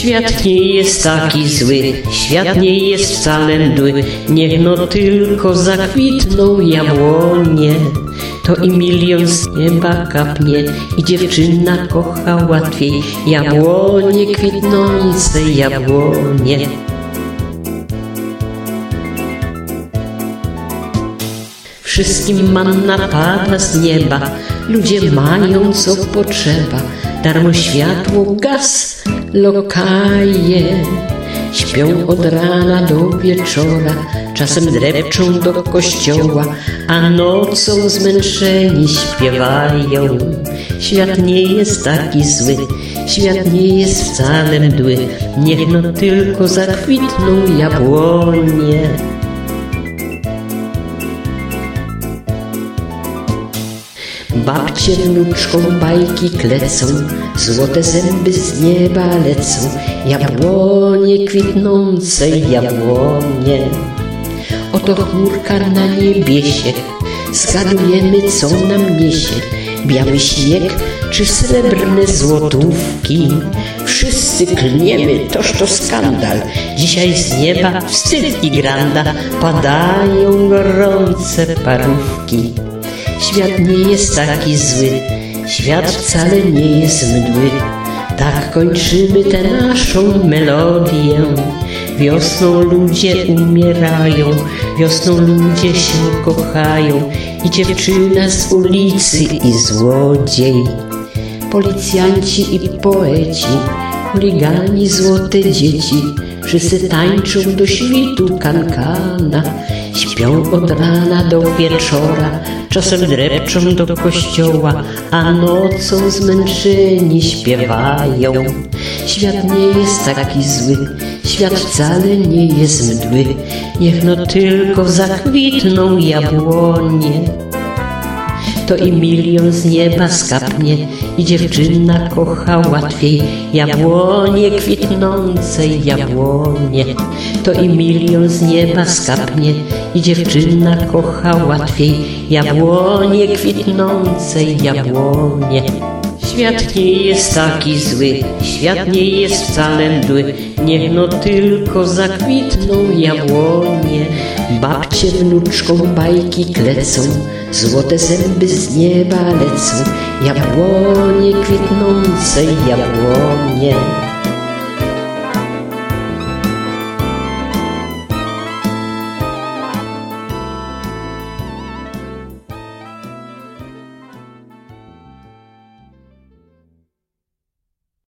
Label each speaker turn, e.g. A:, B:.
A: Świat nie jest taki zły, świat nie jest wcale mdły, niech no tylko zakwitną jabłonie. To i milion z nieba kapnie i dziewczyna kocha łatwiej jabłonie kwitnące jabłonie. Wszystkim manna pada z nieba, ludzie mają co potrzeba, darmo światło, gaz, lokaje. Śpią od rana do wieczora, czasem drepczą do kościoła, a nocą zmęczeni śpiewają. Świat nie jest taki zły, świat nie jest wcale mdły, niech no tylko zakwitną jabłonie. Babcie wnuczkom bajki klecą, złote zęby z nieba lecą, jabłonie kwitnące jabłonie. Oto chmurka na niebiesie, zgadujemy co nam niesie, biały śnieg czy srebrne złotówki. Wszyscy klniemy, toż to skandal, dzisiaj z nieba wstyd i granda, padają gorące parówki. Świat nie jest taki zły, świat wcale nie jest mdły. Tak kończymy tę naszą melodię. Wiosną ludzie umierają, wiosną ludzie się kochają. I dziewczyna z ulicy i złodziej. Policjanci i poeci, chuligani, złote dzieci. Wszyscy tańczą do świtu kankana, śpią od rana do wieczora, czasem drepczą do kościoła, a nocą zmęczeni śpiewają. Świat nie jest taki zły, świat wcale nie jest mdły, niech no tylko zakwitną jabłonie to i milion z nieba skapnie i dziewczyna kocha łatwiej jabłonie kwitnące jabłonie. To i milion z nieba skapnie i dziewczyna kocha łatwiej jabłonie kwitnące jabłonie. Świat nie jest taki zły, świat nie jest wcale mdły, niech no tylko zakwitną jabłonie. Babcie wnuczkom bajki klecą, złote zęby z nieba lecą, jabłonie kwitnące jabłonie.